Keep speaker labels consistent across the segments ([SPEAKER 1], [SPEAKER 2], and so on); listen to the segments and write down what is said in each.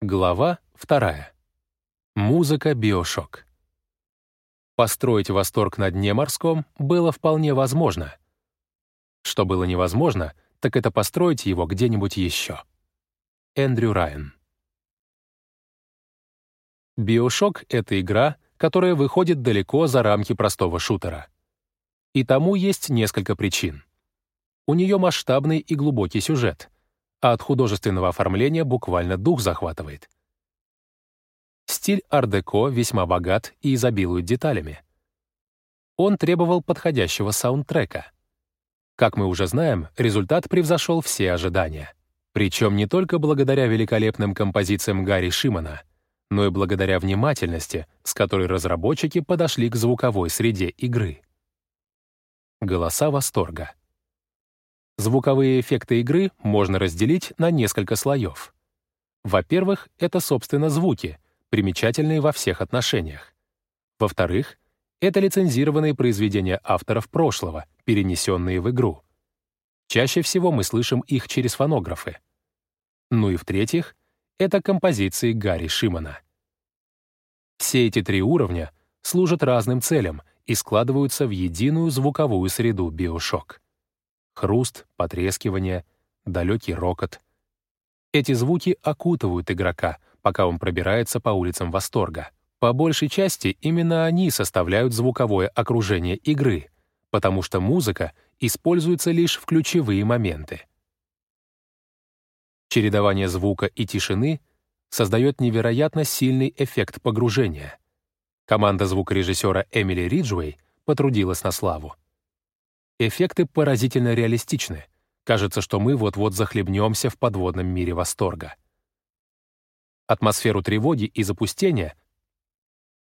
[SPEAKER 1] Глава 2. Музыка Биошок. Построить восторг на дне морском было вполне возможно. Что было невозможно, так это построить его где-нибудь еще. Эндрю Райан. Биошок — это игра, которая выходит далеко за рамки простого шутера. И тому есть несколько причин. У нее масштабный и глубокий сюжет, а от художественного оформления буквально дух захватывает. Стиль ар-деко весьма богат и изобилует деталями. Он требовал подходящего саундтрека. Как мы уже знаем, результат превзошел все ожидания. Причем не только благодаря великолепным композициям Гарри Шимана, но и благодаря внимательности, с которой разработчики подошли к звуковой среде игры. Голоса восторга. Звуковые эффекты игры можно разделить на несколько слоев. Во-первых, это, собственно, звуки, примечательные во всех отношениях. Во-вторых, это лицензированные произведения авторов прошлого, перенесенные в игру. Чаще всего мы слышим их через фонографы. Ну и в-третьих, это композиции Гарри Шимана. Все эти три уровня служат разным целям и складываются в единую звуковую среду Bioshock хруст, потрескивание, далекий рокот. Эти звуки окутывают игрока, пока он пробирается по улицам восторга. По большей части именно они составляют звуковое окружение игры, потому что музыка используется лишь в ключевые моменты. Чередование звука и тишины создает невероятно сильный эффект погружения. Команда звукорежиссера Эмили Риджуэй потрудилась на славу. Эффекты поразительно реалистичны. Кажется, что мы вот-вот захлебнемся в подводном мире восторга. Атмосферу тревоги и запустения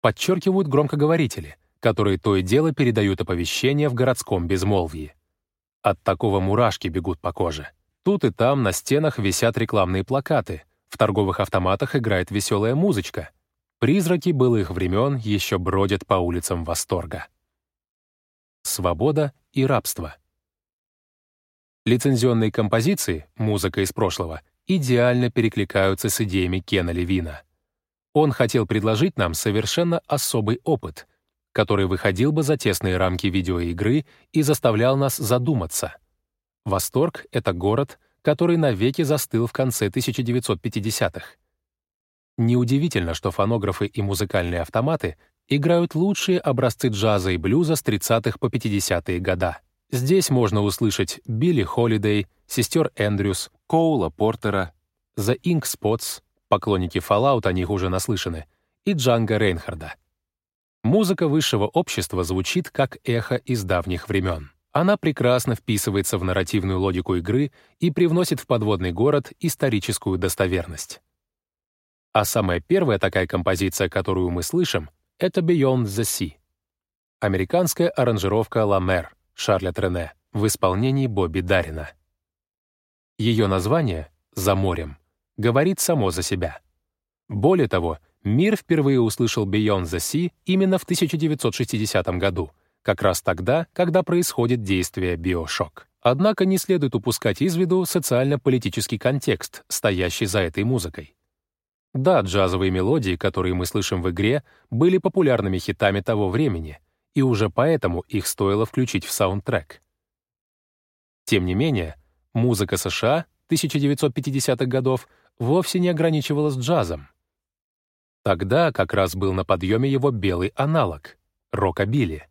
[SPEAKER 1] подчеркивают громкоговорители, которые то и дело передают оповещения в городском безмолвии. От такого мурашки бегут по коже. Тут и там на стенах висят рекламные плакаты, в торговых автоматах играет веселая музычка. Призраки былых времен еще бродят по улицам восторга свобода и рабство. Лицензионные композиции, музыка из прошлого, идеально перекликаются с идеями Кена Левина. Он хотел предложить нам совершенно особый опыт, который выходил бы за тесные рамки видеоигры и заставлял нас задуматься. Восторг — это город, который навеки застыл в конце 1950-х. Неудивительно, что фонографы и музыкальные автоматы играют лучшие образцы джаза и блюза с 30-х по 50-е года. Здесь можно услышать Билли Холидей, сестер Эндрюс, Коула Портера, The Ink Spots, поклонники Fallout о них уже наслышаны, и Джанга Рейнхарда. Музыка высшего общества звучит как эхо из давних времен. Она прекрасно вписывается в нарративную логику игры и привносит в подводный город историческую достоверность. А самая первая такая композиция, которую мы слышим, это Beyond the Sea. Американская аранжировка «La Mer» Шарля Трене в исполнении Бобби Дарина. Ее название «За морем» говорит само за себя. Более того, мир впервые услышал Beyond the Sea именно в 1960 году, как раз тогда, когда происходит действие «Биошок». Однако не следует упускать из виду социально-политический контекст, стоящий за этой музыкой. Да, джазовые мелодии, которые мы слышим в игре, были популярными хитами того времени, и уже поэтому их стоило включить в саундтрек. Тем не менее, музыка США 1950-х годов вовсе не ограничивалась джазом. Тогда как раз был на подъеме его белый аналог — рокобили.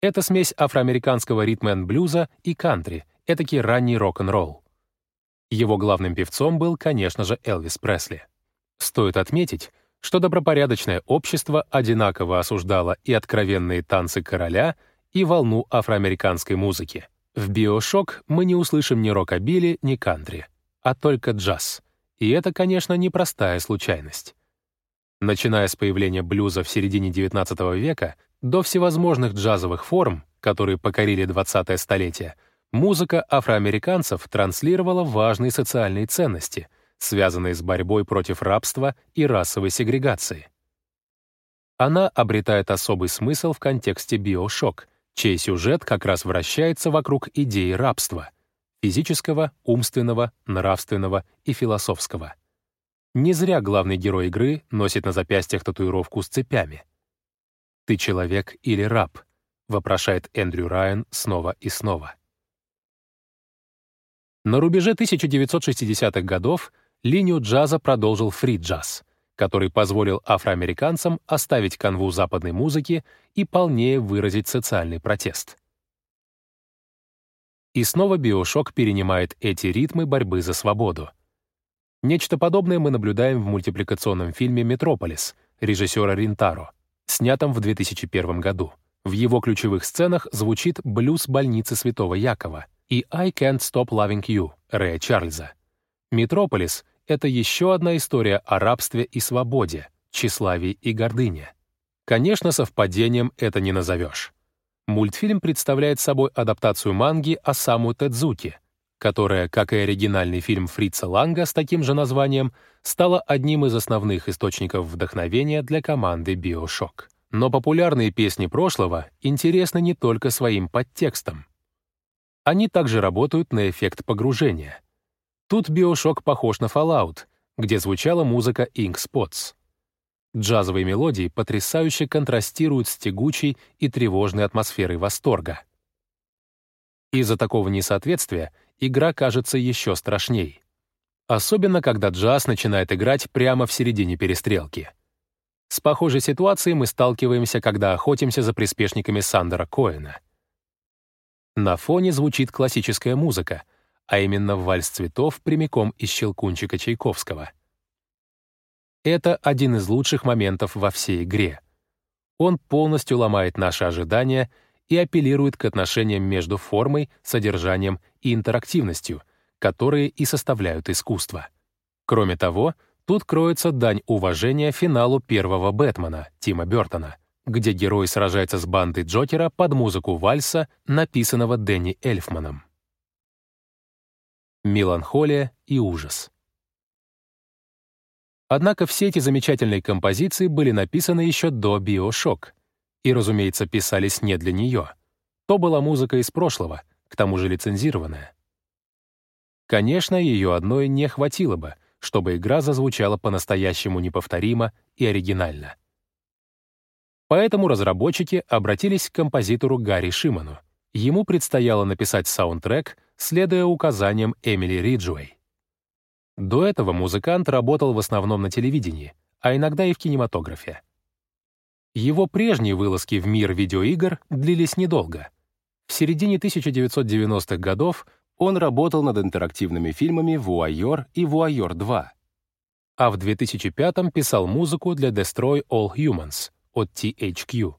[SPEAKER 1] Это смесь афроамериканского ритма блюза и кантри, этакий ранний рок-н-ролл. Его главным певцом был, конечно же, Элвис Пресли. Стоит отметить, что добропорядочное общество одинаково осуждало и откровенные танцы короля, и волну афроамериканской музыки. В «Биошок» мы не услышим ни рокобили, ни кантри, а только джаз. И это, конечно, непростая случайность. Начиная с появления блюза в середине XIX века до всевозможных джазовых форм, которые покорили 20-е столетие, музыка афроамериканцев транслировала важные социальные ценности — связанные с борьбой против рабства и расовой сегрегации. Она обретает особый смысл в контексте биошок, чей сюжет как раз вращается вокруг идеи рабства — физического, умственного, нравственного и философского. Не зря главный герой игры носит на запястьях татуировку с цепями. «Ты человек или раб?» — вопрошает Эндрю Райан снова и снова. На рубеже 1960-х годов линию джаза продолжил фри-джаз, который позволил афроамериканцам оставить канву западной музыки и полнее выразить социальный протест. И снова биошок перенимает эти ритмы борьбы за свободу — Нечто подобное мы наблюдаем в мультипликационном фильме «Метрополис» режиссера Ринтаро, снятом в 2001 году. В его ключевых сценах звучит блюз больницы Святого Якова и «I Can't Stop Loving You» Рэя Чарльза. «Метрополис» — это еще одна история о рабстве и свободе, тщеславии и гордыне. Конечно, совпадением это не назовешь. Мультфильм представляет собой адаптацию манги Осаму Тедзуки, которая, как и оригинальный фильм Фрица Ланга с таким же названием, стала одним из основных источников вдохновения для команды BioShock. Но популярные песни прошлого интересны не только своим подтекстом. Они также работают на эффект погружения. Тут BioShock похож на Fallout, где звучала музыка Ink Spots. Джазовые мелодии потрясающе контрастируют с тягучей и тревожной атмосферой восторга. Из-за такого несоответствия игра кажется еще страшней. Особенно, когда джаз начинает играть прямо в середине перестрелки. С похожей ситуацией мы сталкиваемся, когда охотимся за приспешниками Сандера Коэна. На фоне звучит классическая музыка, а именно вальс цветов прямиком из «Щелкунчика» Чайковского. Это один из лучших моментов во всей игре. Он полностью ломает наши ожидания и апеллирует к отношениям между формой, содержанием и интерактивностью, которые и составляют искусство. Кроме того, тут кроется дань уважения финалу первого «Бэтмена» Тима Бёртона, где герой сражается с бандой Джокера под музыку вальса, написанного Дэнни Эльфманом. Меланхолия и ужас. Однако все эти замечательные композиции были написаны еще до «Биошок», и, разумеется, писались не для нее. То была музыка из прошлого, к тому же лицензированная. Конечно, ее одной не хватило бы, чтобы игра зазвучала по-настоящему неповторимо и оригинально. Поэтому разработчики обратились к композитору Гарри Шиману. Ему предстояло написать саундтрек, следуя указаниям Эмили Риджуэй. До этого музыкант работал в основном на телевидении, а иногда и в кинематографе. Его прежние вылазки в мир видеоигр длились недолго. В середине 1990-х годов он работал над интерактивными фильмами «Вуайор» и «Вуайор 2», а в 2005-м писал музыку для «Destroy All Humans» от THQ.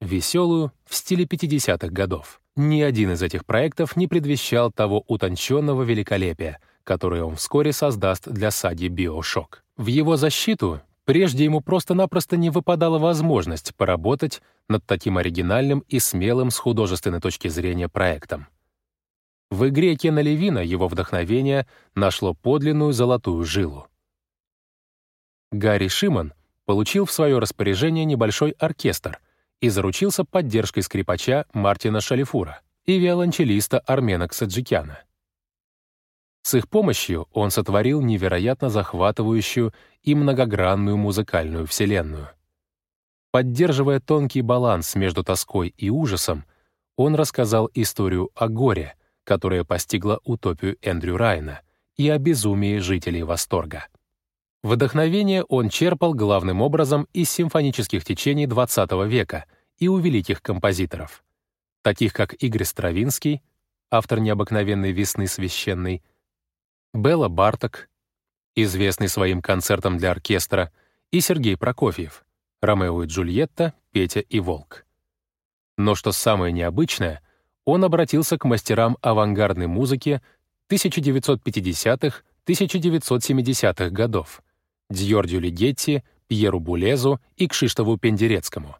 [SPEAKER 1] Веселую, в стиле 50-х годов. Ни один из этих проектов не предвещал того утонченного великолепия, которое он вскоре создаст для саги BioShock. В его защиту Прежде ему просто-напросто не выпадала возможность поработать над таким оригинальным и смелым с художественной точки зрения проектом. В игре Кена Левина его вдохновение нашло подлинную золотую жилу. Гарри Шиман получил в свое распоряжение небольшой оркестр и заручился поддержкой скрипача Мартина Шалифура и виолончелиста Армена Ксаджикяна. С их помощью он сотворил невероятно захватывающую и многогранную музыкальную вселенную. Поддерживая тонкий баланс между тоской и ужасом, он рассказал историю о горе, которая постигла утопию Эндрю Райна, и о безумии жителей Восторга. Вдохновение он черпал главным образом из симфонических течений XX века и у великих композиторов, таких как Игорь Стравинский, автор необыкновенной «Весны священной», Белла Барток, известный своим концертом для оркестра, и Сергей Прокофьев, Ромео и Джульетта, Петя и Волк. Но что самое необычное, он обратился к мастерам авангардной музыки 1950-1970-х годов, Дьордю Лигетти, Пьеру Булезу и Кшиштову Пендерецкому.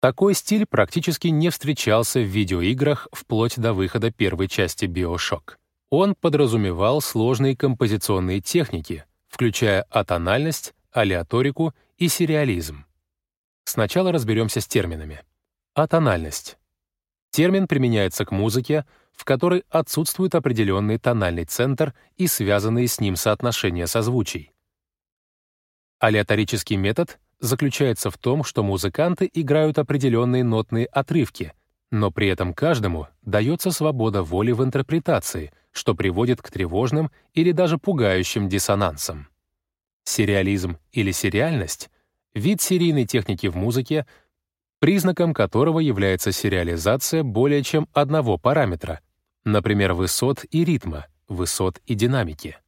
[SPEAKER 1] Такой стиль практически не встречался в видеоиграх вплоть до выхода первой части BioShock. Он подразумевал сложные композиционные техники, включая атональность, алиаторику и сериализм. Сначала разберемся с терминами. Атональность. Термин применяется к музыке, в которой отсутствует определенный тональный центр и связанные с ним соотношения созвучий. Алеаторический метод заключается в том, что музыканты играют определенные нотные отрывки, но при этом каждому дается свобода воли в интерпретации, что приводит к тревожным или даже пугающим диссонансам. Сериализм или сериальность — вид серийной техники в музыке, признаком которого является сериализация более чем одного параметра, например, высот и ритма, высот и динамики.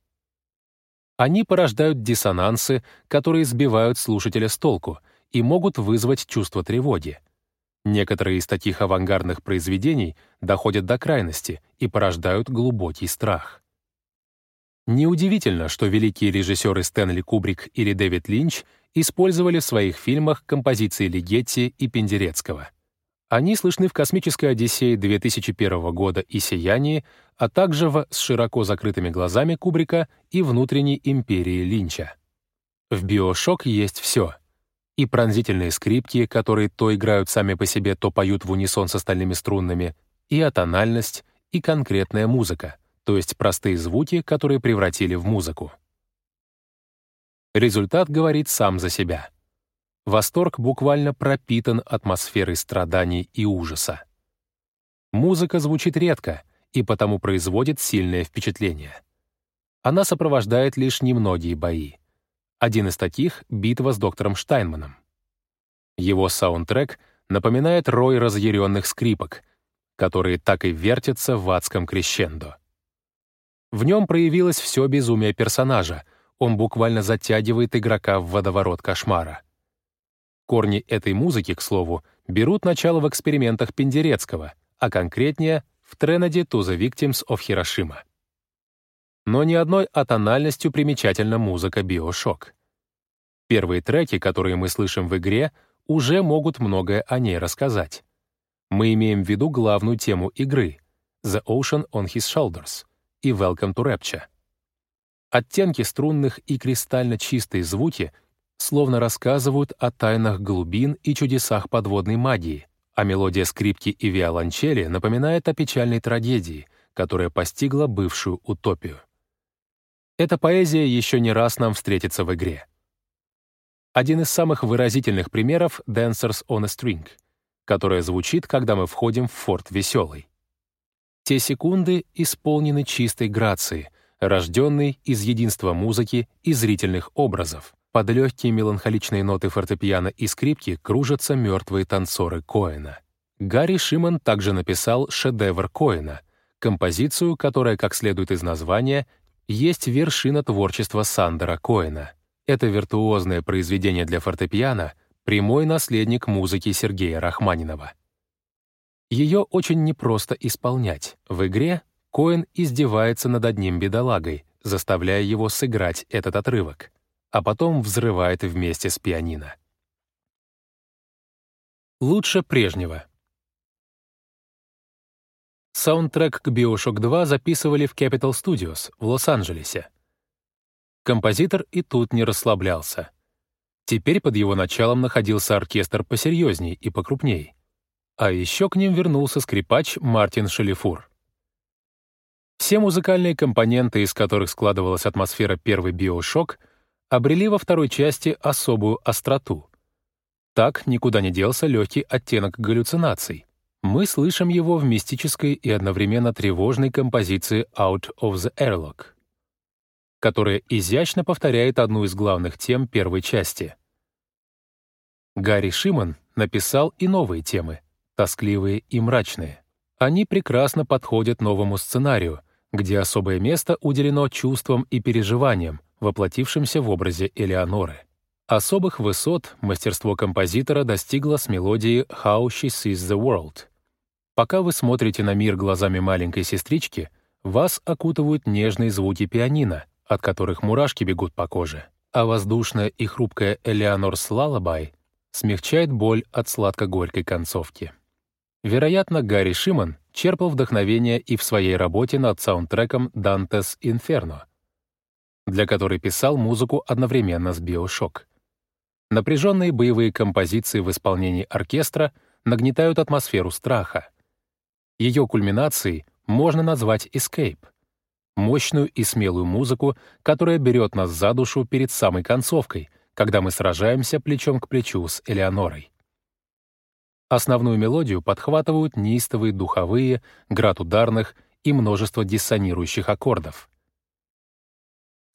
[SPEAKER 1] Они порождают диссонансы, которые сбивают слушателя с толку и могут вызвать чувство тревоги. Некоторые из таких авангардных произведений доходят до крайности и порождают глубокий страх. Неудивительно, что великие режиссеры Стэнли Кубрик или Дэвид Линч использовали в своих фильмах композиции Лигетти и Пендерецкого — они слышны в «Космической Одиссее» 2001 года и «Сиянии», а также в «С широко закрытыми глазами» Кубрика и «Внутренней империи» Линча. В «Биошок» есть все. И пронзительные скрипки, которые то играют сами по себе, то поют в унисон с остальными струнными, и атональность, и конкретная музыка, то есть простые звуки, которые превратили в музыку. Результат говорит сам за себя — Восторг буквально пропитан атмосферой страданий и ужаса. Музыка звучит редко и потому производит сильное впечатление. Она сопровождает лишь немногие бои. Один из таких — битва с доктором Штайнманом. Его саундтрек напоминает рой разъяренных скрипок, которые так и вертятся в адском крещендо. В нем проявилось все безумие персонажа, он буквально затягивает игрока в водоворот кошмара. Корни этой музыки, к слову, берут начало в экспериментах Пендерецкого, а конкретнее — в Тренаде «To the Victims of Hiroshima». Но ни одной атональностью примечательна музыка «Биошок». Первые треки, которые мы слышим в игре, уже могут многое о ней рассказать. Мы имеем в виду главную тему игры — «The Ocean on His Shoulders» и «Welcome to Rapture». Оттенки струнных и кристально чистые звуки словно рассказывают о тайнах глубин и чудесах подводной магии, а мелодия скрипки и виолончели напоминает о печальной трагедии, которая постигла бывшую утопию. Эта поэзия еще не раз нам встретится в игре. Один из самых выразительных примеров — «Dancers on a String», которая звучит, когда мы входим в форт Веселый. Те секунды исполнены чистой грацией, рожденной из единства музыки и зрительных образов. Под легкие меланхоличные ноты фортепиано и скрипки кружатся мертвые танцоры Коэна. Гарри Шиман также написал шедевр Коэна, композицию, которая, как следует из названия, есть вершина творчества Сандера Коэна. Это виртуозное произведение для фортепиано — прямой наследник музыки Сергея Рахманинова. Ее очень непросто исполнять. В игре Коэн издевается над одним бедолагой, заставляя его сыграть этот отрывок а потом взрывает вместе с пианино. Лучше прежнего. Саундтрек к Bioshock 2 записывали в Capital Studios в Лос-Анджелесе. Композитор и тут не расслаблялся. Теперь под его началом находился оркестр посерьезней и покрупней. А еще к ним вернулся скрипач Мартин Шалифур. Все музыкальные компоненты, из которых складывалась атмосфера первой Bioshock — обрели во второй части особую остроту. Так никуда не делся легкий оттенок галлюцинаций. Мы слышим его в мистической и одновременно тревожной композиции «Out of the Airlock», которая изящно повторяет одну из главных тем первой части. Гарри Шиман написал и новые темы, тоскливые и мрачные. Они прекрасно подходят новому сценарию, где особое место уделено чувствам и переживаниям, воплотившимся в образе Элеоноры. Особых высот мастерство композитора достигло с мелодией «How She Sees the World». Пока вы смотрите на мир глазами маленькой сестрички, вас окутывают нежные звуки пианино, от которых мурашки бегут по коже, а воздушная и хрупкая Элеонорс Лалабай смягчает боль от сладко-горькой концовки. Вероятно, Гарри Шиман черпал вдохновение и в своей работе над саундтреком «Dante's Inferno», для которой писал музыку одновременно с «Биошок». Напряженные боевые композиции в исполнении оркестра нагнетают атмосферу страха. Ее кульминацией можно назвать escape — мощную и смелую музыку, которая берет нас за душу перед самой концовкой, когда мы сражаемся плечом к плечу с Элеонорой. Основную мелодию подхватывают неистовые духовые, град ударных и множество диссонирующих аккордов.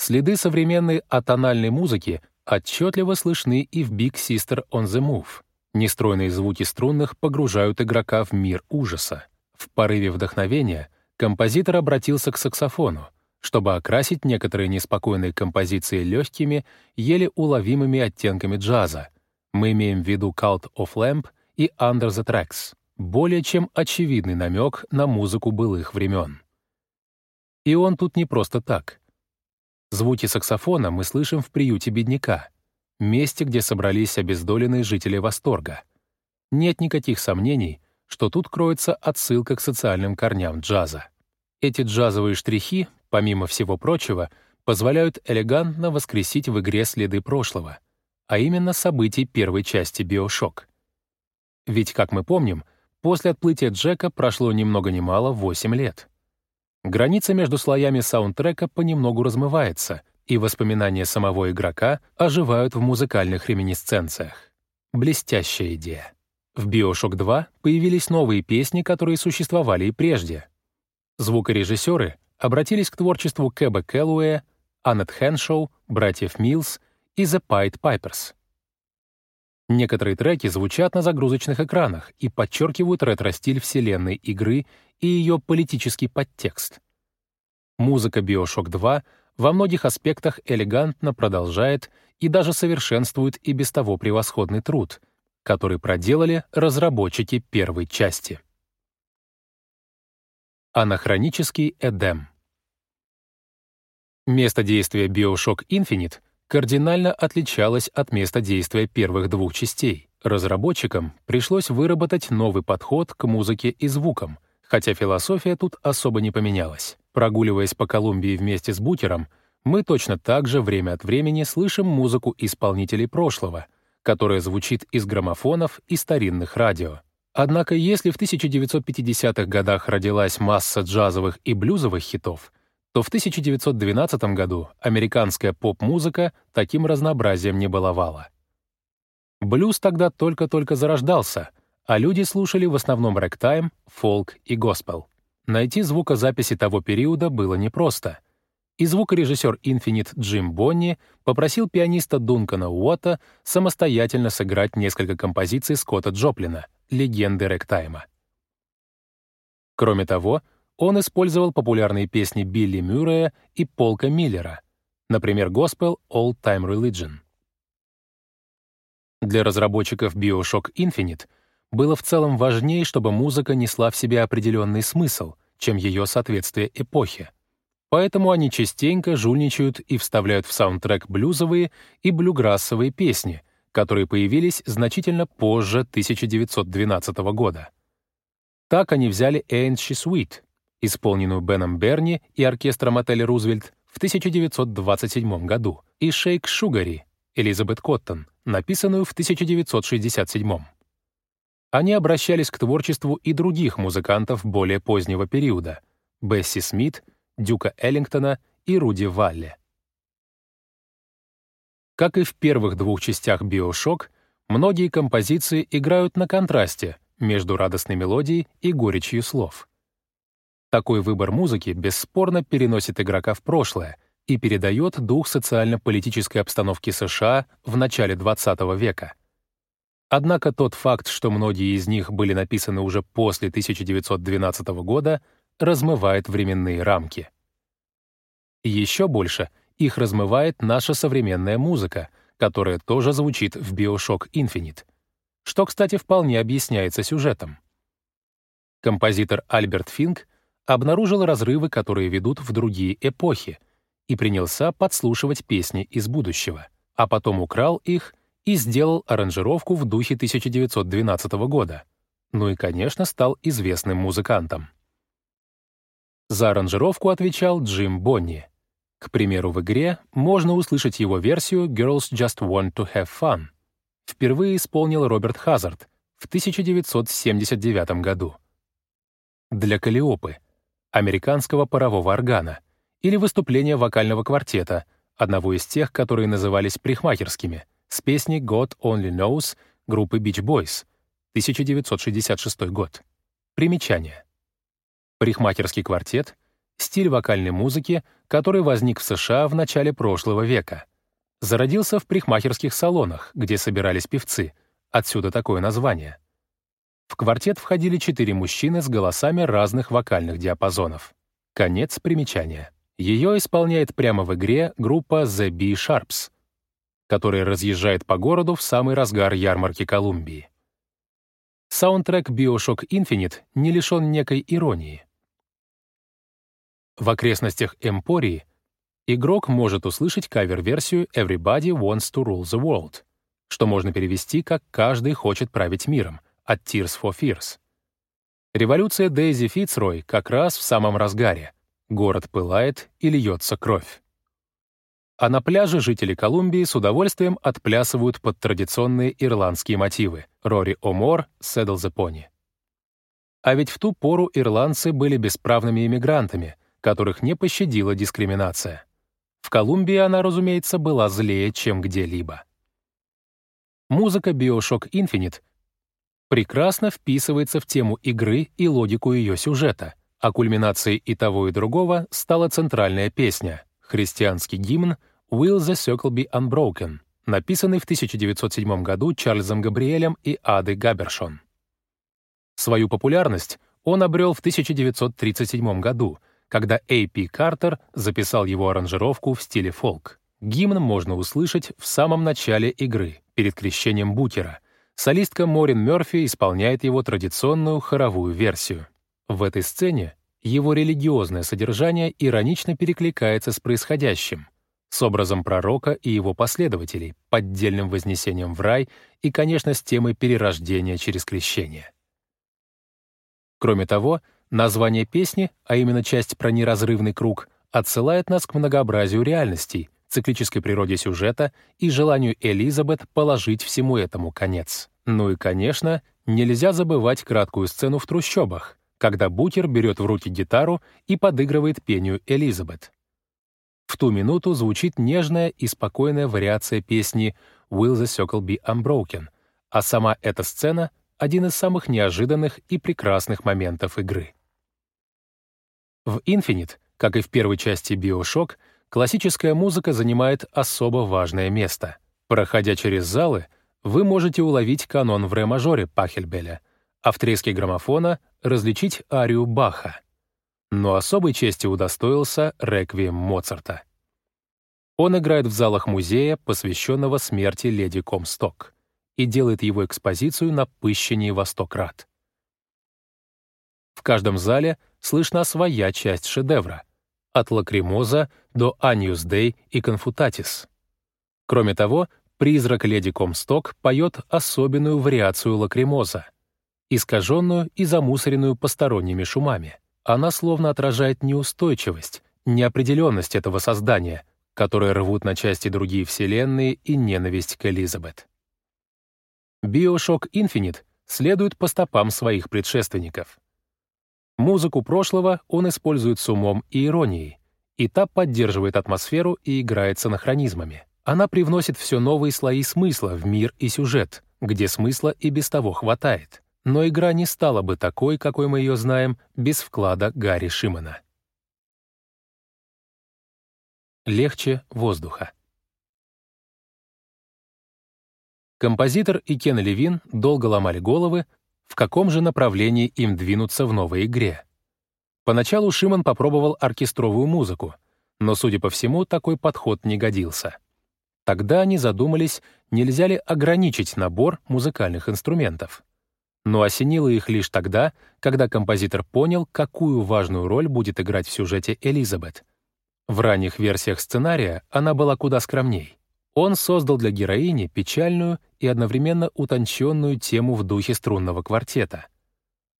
[SPEAKER 1] Следы современной атональной музыки отчетливо слышны и в Big Sister on the Move. Нестройные звуки струнных погружают игрока в мир ужаса. В порыве вдохновения композитор обратился к саксофону, чтобы окрасить некоторые неспокойные композиции легкими, еле уловимыми оттенками джаза. Мы имеем в виду Cult of Lamp и Under the Tracks, более чем очевидный намек на музыку былых времен. И он тут не просто так. Звуки саксофона мы слышим в приюте бедняка, месте, где собрались обездоленные жители Восторга. Нет никаких сомнений, что тут кроется отсылка к социальным корням джаза. Эти джазовые штрихи, помимо всего прочего, позволяют элегантно воскресить в игре следы прошлого, а именно событий первой части «Биошок». Ведь, как мы помним, после отплытия Джека прошло ни много ни мало 8 лет. Граница между слоями саундтрека понемногу размывается, и воспоминания самого игрока оживают в музыкальных реминисценциях. Блестящая идея. В Bioshock 2 появились новые песни, которые существовали и прежде. Звукорежиссеры обратились к творчеству Кэба Кэллуэя, Аннет Хэншоу, братьев Милс и The Pied Pipers. Некоторые треки звучат на загрузочных экранах и подчеркивают ретро-стиль вселенной игры и ее политический подтекст. Музыка Bioshock 2 во многих аспектах элегантно продолжает и даже совершенствует и без того превосходный труд, который проделали разработчики первой части. Анахронический Эдем Место действия Bioshock Infinite кардинально отличалась от места действия первых двух частей. Разработчикам пришлось выработать новый подход к музыке и звукам, хотя философия тут особо не поменялась. Прогуливаясь по Колумбии вместе с Букером, мы точно так же время от времени слышим музыку исполнителей прошлого, которая звучит из граммофонов и старинных радио. Однако если в 1950-х годах родилась масса джазовых и блюзовых хитов, то в 1912 году американская поп-музыка таким разнообразием не баловала. Блюз тогда только-только зарождался, а люди слушали в основном рэктайм, фолк и госпел. Найти звукозаписи того периода было непросто, и звукорежиссер Infinite Джим Бонни попросил пианиста Дункана Уотта самостоятельно сыграть несколько композиций Скотта Джоплина, легенды рэктайма. Кроме того, он использовал популярные песни Билли Мюррея и Полка Миллера, например, госпел «Old Time Religion». Для разработчиков Bioshock Infinite было в целом важнее, чтобы музыка несла в себе определенный смысл, чем ее соответствие эпохе. Поэтому они частенько жульничают и вставляют в саундтрек блюзовые и блюграссовые песни, которые появились значительно позже 1912 года. Так они взяли «Ain't She Sweet», исполненную Беном Берни и оркестром отеля «Рузвельт» в 1927 году, и «Шейк Шугари» Элизабет Коттон, написанную в 1967. Они обращались к творчеству и других музыкантов более позднего периода — Бесси Смит, Дюка Эллингтона и Руди Валле. Как и в первых двух частях «Биошок», многие композиции играют на контрасте между радостной мелодией и горечью слов — такой выбор музыки бесспорно переносит игрока в прошлое и передает дух социально-политической обстановки США в начале XX века. Однако тот факт, что многие из них были написаны уже после 1912 года, размывает временные рамки. Еще больше их размывает наша современная музыка, которая тоже звучит в Bioshock Infinite, что, кстати, вполне объясняется сюжетом. Композитор Альберт Финк обнаружил разрывы, которые ведут в другие эпохи, и принялся подслушивать песни из будущего, а потом украл их и сделал аранжировку в духе 1912 года. Ну и, конечно, стал известным музыкантом. За аранжировку отвечал Джим Бонни. К примеру, в игре можно услышать его версию «Girls Just Want to Have Fun». Впервые исполнил Роберт Хазард в 1979 году. Для Калиопы — американского парового органа, или выступление вокального квартета, одного из тех, которые назывались прихмахерскими, с песней «God Only Knows» группы Beach Boys, 1966 год. Примечание. Парикмахерский квартет — стиль вокальной музыки, который возник в США в начале прошлого века. Зародился в парикмахерских салонах, где собирались певцы, отсюда такое название. В квартет входили четыре мужчины с голосами разных вокальных диапазонов. Конец примечания. Ее исполняет прямо в игре группа The Bee Которая разъезжает по городу в самый разгар ярмарки Колумбии. Саундтрек Bioshock Infinite не лишен некой иронии. В окрестностях Эмпории игрок может услышать кавер-версию «Everybody Wants to Rule the World», что можно перевести как «Каждый хочет править миром» от Tears for Fears. Революция Дейзи Фицрой как раз в самом разгаре. Город пылает и льется кровь. А на пляже жители Колумбии с удовольствием отплясывают под традиционные ирландские мотивы «Рори О'Мор», «Седл the Pony». А ведь в ту пору ирландцы были бесправными иммигрантами — которых не пощадила дискриминация. В Колумбии она, разумеется, была злее, чем где-либо. Музыка Bioshock Infinite прекрасно вписывается в тему игры и логику ее сюжета, а кульминацией и того, и другого стала центральная песня — христианский гимн «Will the Circle be Unbroken», написанный в 1907 году Чарльзом Габриэлем и Адой Габершон. Свою популярность он обрел в 1937 году — когда A.P. Картер записал его аранжировку в стиле фолк. Гимн можно услышать в самом начале игры, перед крещением Букера. Солистка Морин Мёрфи исполняет его традиционную хоровую версию. В этой сцене его религиозное содержание иронично перекликается с происходящим, с образом пророка и его последователей, поддельным вознесением в рай и, конечно, с темой перерождения через крещение. Кроме того, Название песни, а именно часть про неразрывный круг, отсылает нас к многообразию реальностей, циклической природе сюжета и желанию Элизабет положить всему этому конец. Ну и, конечно, нельзя забывать краткую сцену в трущобах, когда Букер берет в руки гитару и подыгрывает пению Элизабет. В ту минуту звучит нежная и спокойная вариация песни «Will the circle be unbroken», а сама эта сцена — один из самых неожиданных и прекрасных моментов игры. В Infinite, как и в первой части Bioshock, классическая музыка занимает особо важное место. Проходя через залы, вы можете уловить канон в ре-мажоре Пахельбеля, а в треске граммофона различить арию Баха. Но особой чести удостоился реквием Моцарта. Он играет в залах музея, посвященного смерти леди Комсток, и делает его экспозицию напыщеннее во сто крат. В каждом зале слышна своя часть шедевра, от лакримоза до Agnus Dei и Confutatis. Кроме того, призрак леди Комсток поет особенную вариацию лакримоза, искаженную и замусоренную посторонними шумами. Она словно отражает неустойчивость, неопределенность этого создания, которые рвут на части другие вселенные и ненависть к Элизабет. Bioshock Infinite следует по стопам своих предшественников. Музыку прошлого он использует с умом и иронией, и та поддерживает атмосферу и играет с анахронизмами. Она привносит все новые слои смысла в мир и сюжет, где смысла и без того хватает. Но игра не стала бы такой, какой мы ее знаем, без вклада Гарри Шимана. Легче воздуха. Композитор и Кен Левин долго ломали головы, в каком же направлении им двинуться в новой игре. Поначалу Шиман попробовал оркестровую музыку, но, судя по всему, такой подход не годился. Тогда они задумались, нельзя ли ограничить набор музыкальных инструментов. Но осенило их лишь тогда, когда композитор понял, какую важную роль будет играть в сюжете Элизабет. В ранних версиях сценария она была куда скромней. Он создал для героини печальную и одновременно утонченную тему в духе струнного квартета.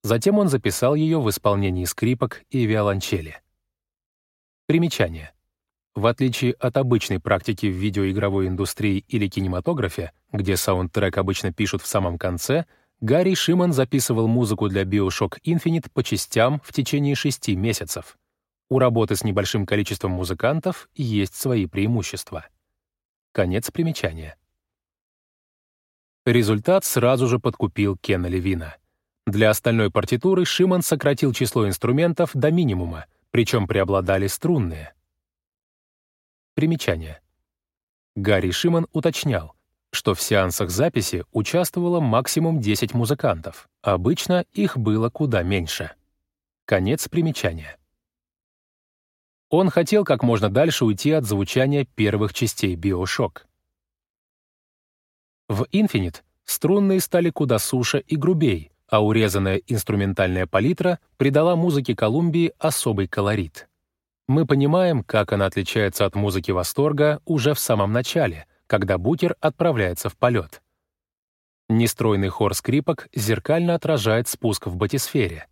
[SPEAKER 1] Затем он записал ее в исполнении скрипок и виолончели. Примечание. В отличие от обычной практики в видеоигровой индустрии или кинематографе, где саундтрек обычно пишут в самом конце, Гарри Шиман записывал музыку для Bioshock Infinite по частям в течение шести месяцев. У работы с небольшим количеством музыкантов есть свои преимущества. Конец примечания. Результат сразу же подкупил Кена Левина. Для остальной партитуры Шиман сократил число инструментов до минимума, причем преобладали струнные. Примечание. Гарри Шиман уточнял, что в сеансах записи участвовало максимум 10 музыкантов, обычно их было куда меньше. Конец примечания. Он хотел как можно дальше уйти от звучания первых частей Bioshock. В Infinite струнные стали куда суше и грубей, а урезанная инструментальная палитра придала музыке Колумбии особый колорит. Мы понимаем, как она отличается от музыки восторга уже в самом начале, когда букер отправляется в полет. Нестройный хор скрипок зеркально отражает спуск в батисфере,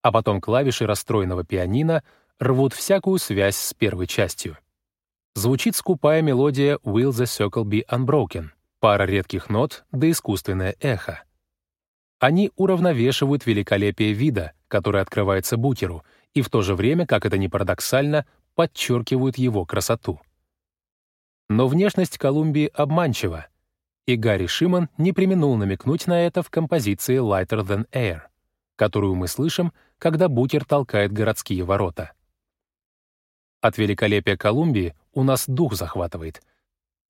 [SPEAKER 1] а потом клавиши расстроенного пианино рвут всякую связь с первой частью. Звучит скупая мелодия «Will the Circle be Unbroken», пара редких нот да искусственное эхо. Они уравновешивают великолепие вида, который открывается букеру, и в то же время, как это ни парадоксально, подчеркивают его красоту. Но внешность Колумбии обманчива, и Гарри Шиман не применул намекнуть на это в композиции «Lighter Than Air», которую мы слышим, когда букер толкает городские ворота. От великолепия Колумбии у нас дух захватывает,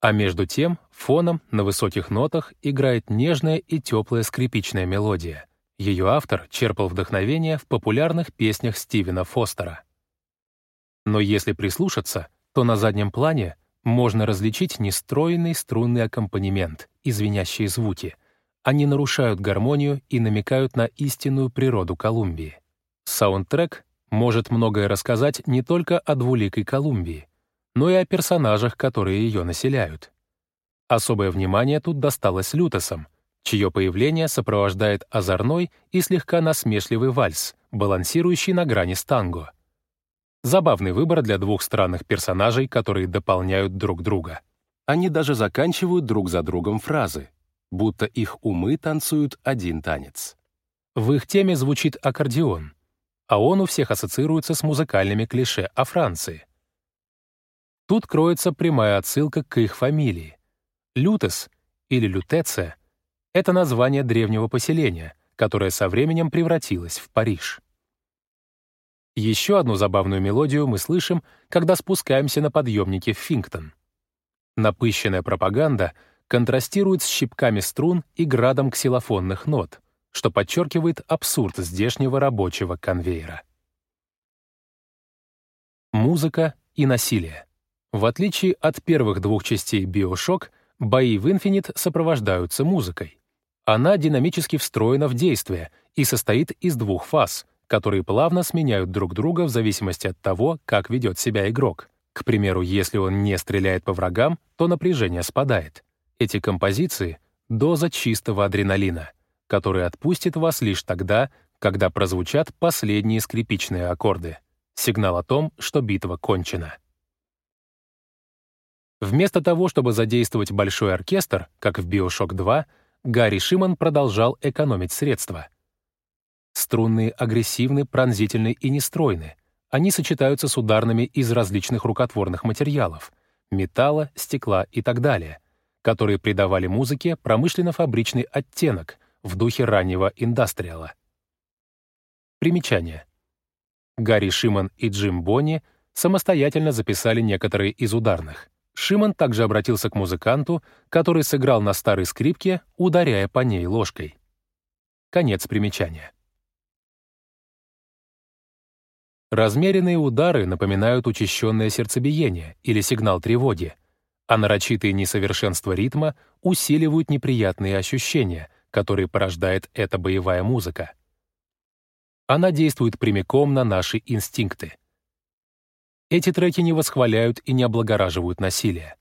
[SPEAKER 1] а между тем фоном на высоких нотах играет нежная и теплая скрипичная мелодия — ее автор черпал вдохновение в популярных песнях Стивена Фостера. Но если прислушаться, то на заднем плане можно различить нестроенный струнный аккомпанемент и звенящие звуки. Они нарушают гармонию и намекают на истинную природу Колумбии. Саундтрек может многое рассказать не только о двуликой Колумбии, но и о персонажах, которые ее населяют. Особое внимание тут досталось Лютосам, чье появление сопровождает озорной и слегка насмешливый вальс, балансирующий на грани с танго. Забавный выбор для двух странных персонажей, которые дополняют друг друга. Они даже заканчивают друг за другом фразы, будто их умы танцуют один танец. В их теме звучит аккордеон, а он у всех ассоциируется с музыкальными клише о Франции. Тут кроется прямая отсылка к их фамилии. Лютес или Лютеция это название древнего поселения, которое со временем превратилось в Париж. Еще одну забавную мелодию мы слышим, когда спускаемся на подъемнике в Фингтон. Напыщенная пропаганда контрастирует с щипками струн и градом ксилофонных нот, что подчеркивает абсурд здешнего рабочего конвейера. Музыка и насилие. В отличие от первых двух частей Bioshock, бои в Infinite сопровождаются музыкой. Она динамически встроена в действие и состоит из двух фаз, которые плавно сменяют друг друга в зависимости от того, как ведет себя игрок. К примеру, если он не стреляет по врагам, то напряжение спадает. Эти композиции — доза чистого адреналина, который отпустит вас лишь тогда, когда прозвучат последние скрипичные аккорды. Сигнал о том, что битва кончена. Вместо того, чтобы задействовать большой оркестр, как в Bioshock 2, Гарри Шиман продолжал экономить средства. Струнные агрессивны, пронзительны и нестройны. Они сочетаются с ударными из различных рукотворных материалов — металла, стекла и так далее, которые придавали музыке промышленно-фабричный оттенок в духе раннего индастриала. Примечание. Гарри Шиман и Джим Бонни самостоятельно записали некоторые из ударных. Шиман также обратился к музыканту, который сыграл на старой скрипке, ударяя по ней ложкой. Конец примечания. Размеренные удары напоминают учащенное сердцебиение или сигнал тревоги, а нарочитые несовершенства ритма усиливают неприятные ощущения, которые порождает эта боевая музыка. Она действует прямиком на наши инстинкты. Эти треки не восхваляют и не облагораживают насилие.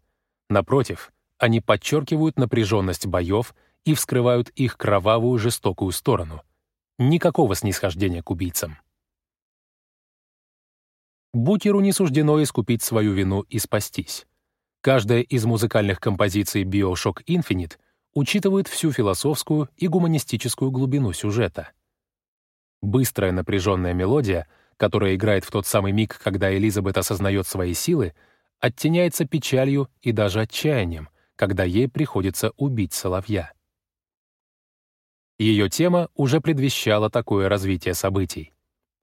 [SPEAKER 1] Напротив, они подчеркивают напряженность боев и вскрывают их кровавую жестокую сторону. Никакого снисхождения к убийцам. Букеру не суждено искупить свою вину и спастись. Каждая из музыкальных композиций Bioshock Infinite учитывают всю философскую и гуманистическую глубину сюжета. Быстрая напряженная мелодия, которая играет в тот самый миг, когда Элизабет осознает свои силы, оттеняется печалью и даже отчаянием, когда ей приходится убить соловья. Ее тема уже предвещала такое развитие событий.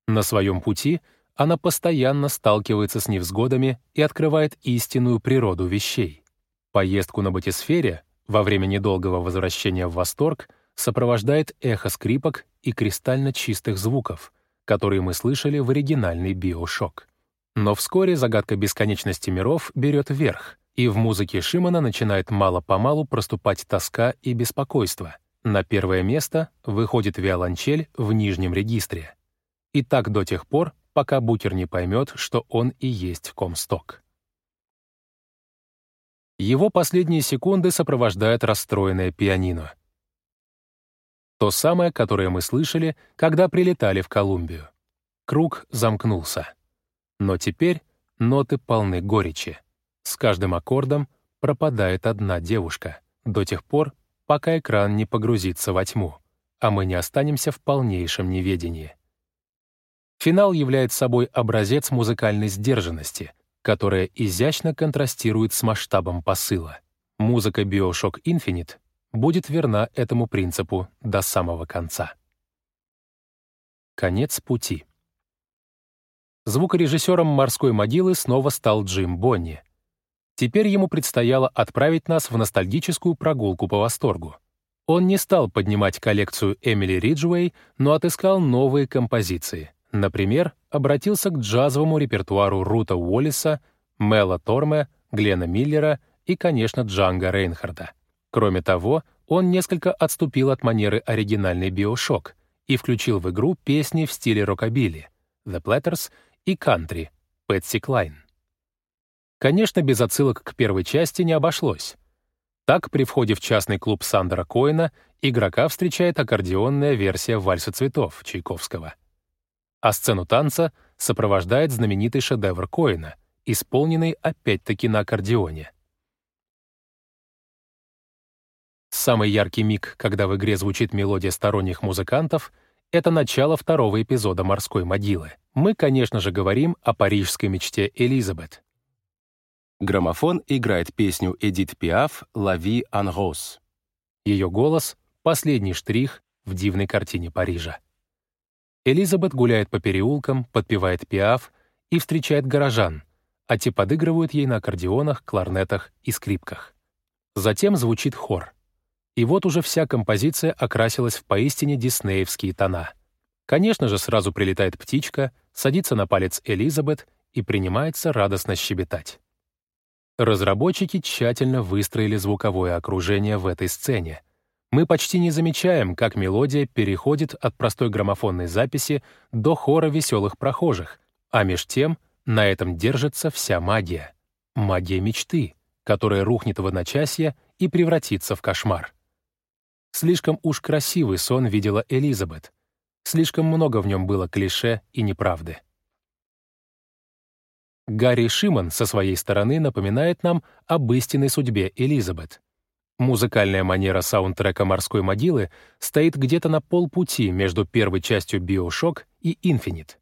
[SPEAKER 1] На своем пути она постоянно сталкивается с невзгодами и открывает истинную природу вещей. Поездку на батисфере во время недолгого возвращения в восторг сопровождает эхо скрипок и кристально чистых звуков, которые мы слышали в оригинальный «Биошок». Но вскоре загадка бесконечности миров берет верх, и в музыке Шимана начинает мало-помалу проступать тоска и беспокойство — на первое место выходит виолончель в нижнем регистре. И так до тех пор, пока Букер не поймет, что он и есть Комсток. Его последние секунды сопровождает расстроенное пианино. То самое, которое мы слышали, когда прилетали в Колумбию. Круг замкнулся. Но теперь ноты полны горечи. С каждым аккордом пропадает одна девушка, до тех пор, пока экран не погрузится во тьму, а мы не останемся в полнейшем неведении. Финал является собой образец музыкальной сдержанности, которая изящно контрастирует с масштабом посыла. Музыка Bioshock Infinite будет верна этому принципу до самого конца. Конец пути. Звукорежиссером «Морской могилы» снова стал Джим Бонни, Теперь ему предстояло отправить нас в ностальгическую прогулку по восторгу. Он не стал поднимать коллекцию Эмили Риджуэй, но отыскал новые композиции. Например, обратился к джазовому репертуару Рута Уоллиса, Мела Торме, Глена Миллера и, конечно, Джанга Рейнхарда. Кроме того, он несколько отступил от манеры оригинальной «Биошок» и включил в игру песни в стиле рокобили «The Platters» и «Country» Пэтси Клайн. Конечно, без отсылок к первой части не обошлось. Так, при входе в частный клуб Сандера Коэна игрока встречает аккордеонная версия «Вальса цветов» Чайковского. А сцену танца сопровождает знаменитый шедевр Коэна, исполненный опять-таки на аккордеоне. Самый яркий миг, когда в игре звучит мелодия сторонних музыкантов, это начало второго эпизода «Морской могилы». Мы, конечно же, говорим о парижской мечте Элизабет. Граммофон играет песню Эдит Пиаф «La vie en rose». Ее голос — последний штрих в дивной картине Парижа. Элизабет гуляет по переулкам, подпевает Пиаф и встречает горожан, а те подыгрывают ей на аккордеонах, кларнетах и скрипках. Затем звучит хор. И вот уже вся композиция окрасилась в поистине диснеевские тона. Конечно же, сразу прилетает птичка, садится на палец Элизабет и принимается радостно щебетать. Разработчики тщательно выстроили звуковое окружение в этой сцене. Мы почти не замечаем, как мелодия переходит от простой граммофонной записи до хора веселых прохожих, а меж тем на этом держится вся магия. Магия мечты, которая рухнет в одночасье и превратится в кошмар. Слишком уж красивый сон видела Элизабет. Слишком много в нем было клише и неправды. Гарри Шиман со своей стороны напоминает нам об истинной судьбе Элизабет. Музыкальная манера саундтрека «Морской могилы» стоит где-то на полпути между первой частью «Биошок» и «Инфинит».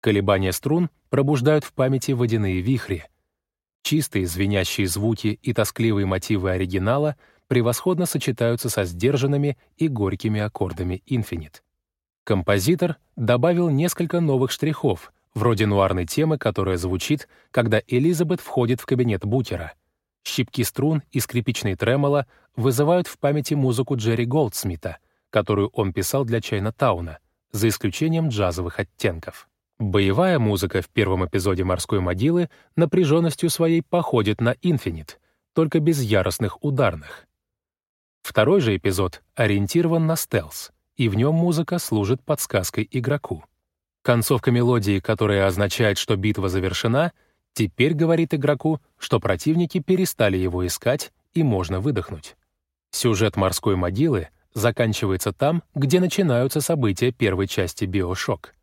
[SPEAKER 1] Колебания струн пробуждают в памяти водяные вихри. Чистые звенящие звуки и тоскливые мотивы оригинала превосходно сочетаются со сдержанными и горькими аккордами «Инфинит». Композитор добавил несколько новых штрихов — вроде нуарной темы, которая звучит, когда Элизабет входит в кабинет Бутера. Щипки струн и скрипичный тремоло вызывают в памяти музыку Джерри Голдсмита, которую он писал для Чайна Тауна, за исключением джазовых оттенков. Боевая музыка в первом эпизоде «Морской могилы» напряженностью своей походит на «Инфинит», только без яростных ударных. Второй же эпизод ориентирован на стелс, и в нем музыка служит подсказкой игроку. Концовка мелодии, которая означает, что битва завершена, теперь говорит игроку, что противники перестали его искать и можно выдохнуть. Сюжет «Морской могилы» заканчивается там, где начинаются события первой части «Биошок».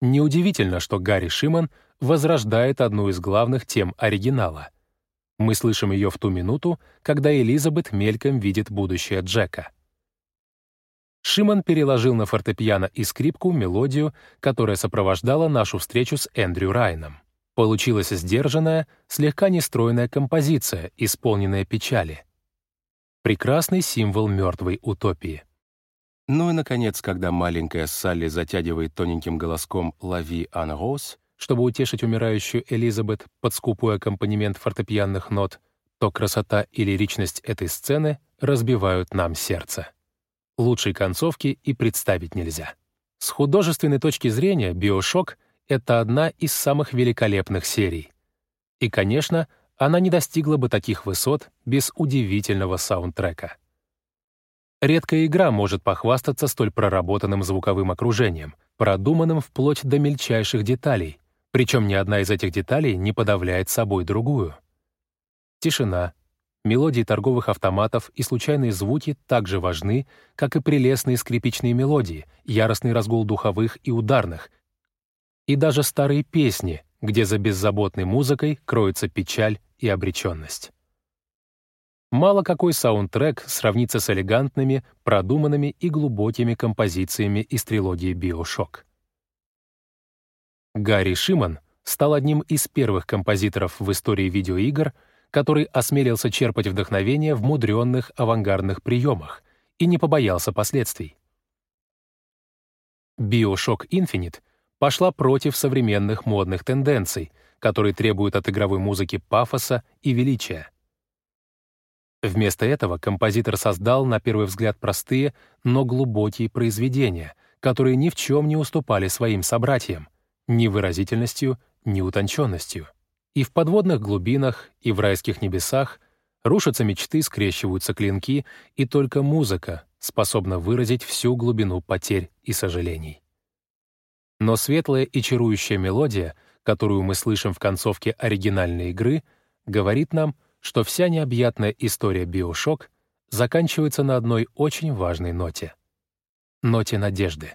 [SPEAKER 1] Неудивительно, что Гарри Шиман возрождает одну из главных тем оригинала. Мы слышим ее в ту минуту, когда Элизабет мельком видит будущее Джека. Шиман переложил на фортепиано и скрипку мелодию, которая сопровождала нашу встречу с Эндрю Райном. Получилась сдержанная, слегка нестройная композиция, исполненная печали. Прекрасный символ мертвой утопии. Ну и, наконец, когда маленькая Салли затягивает тоненьким голоском «Лави Ан Роуз», чтобы утешить умирающую Элизабет под скупой аккомпанемент фортепианных нот, то красота и лиричность этой сцены разбивают нам сердце. Лучшей концовки и представить нельзя. С художественной точки зрения «Биошок» — это одна из самых великолепных серий. И, конечно, она не достигла бы таких высот без удивительного саундтрека. Редкая игра может похвастаться столь проработанным звуковым окружением, продуманным вплоть до мельчайших деталей, причем ни одна из этих деталей не подавляет собой другую. Тишина, мелодии торговых автоматов и случайные звуки так же важны, как и прелестные скрипичные мелодии, яростный разгул духовых и ударных, и даже старые песни, где за беззаботной музыкой кроется печаль и обреченность. Мало какой саундтрек сравнится с элегантными, продуманными и глубокими композициями из трилогии «Биошок». Гарри Шиман стал одним из первых композиторов в истории видеоигр, который осмелился черпать вдохновение в мудренных авангардных приемах и не побоялся последствий. Bioshock Infinite пошла против современных модных тенденций, которые требуют от игровой музыки пафоса и величия. Вместо этого композитор создал, на первый взгляд, простые, но глубокие произведения, которые ни в чем не уступали своим собратьям — ни выразительностью, ни утонченностью. И в подводных глубинах, и в райских небесах рушатся мечты, скрещиваются клинки, и только музыка способна выразить всю глубину потерь и сожалений. Но светлая и чарующая мелодия, которую мы слышим в концовке оригинальной игры, говорит нам, что вся необъятная история Биошок заканчивается на одной очень важной ноте — ноте надежды.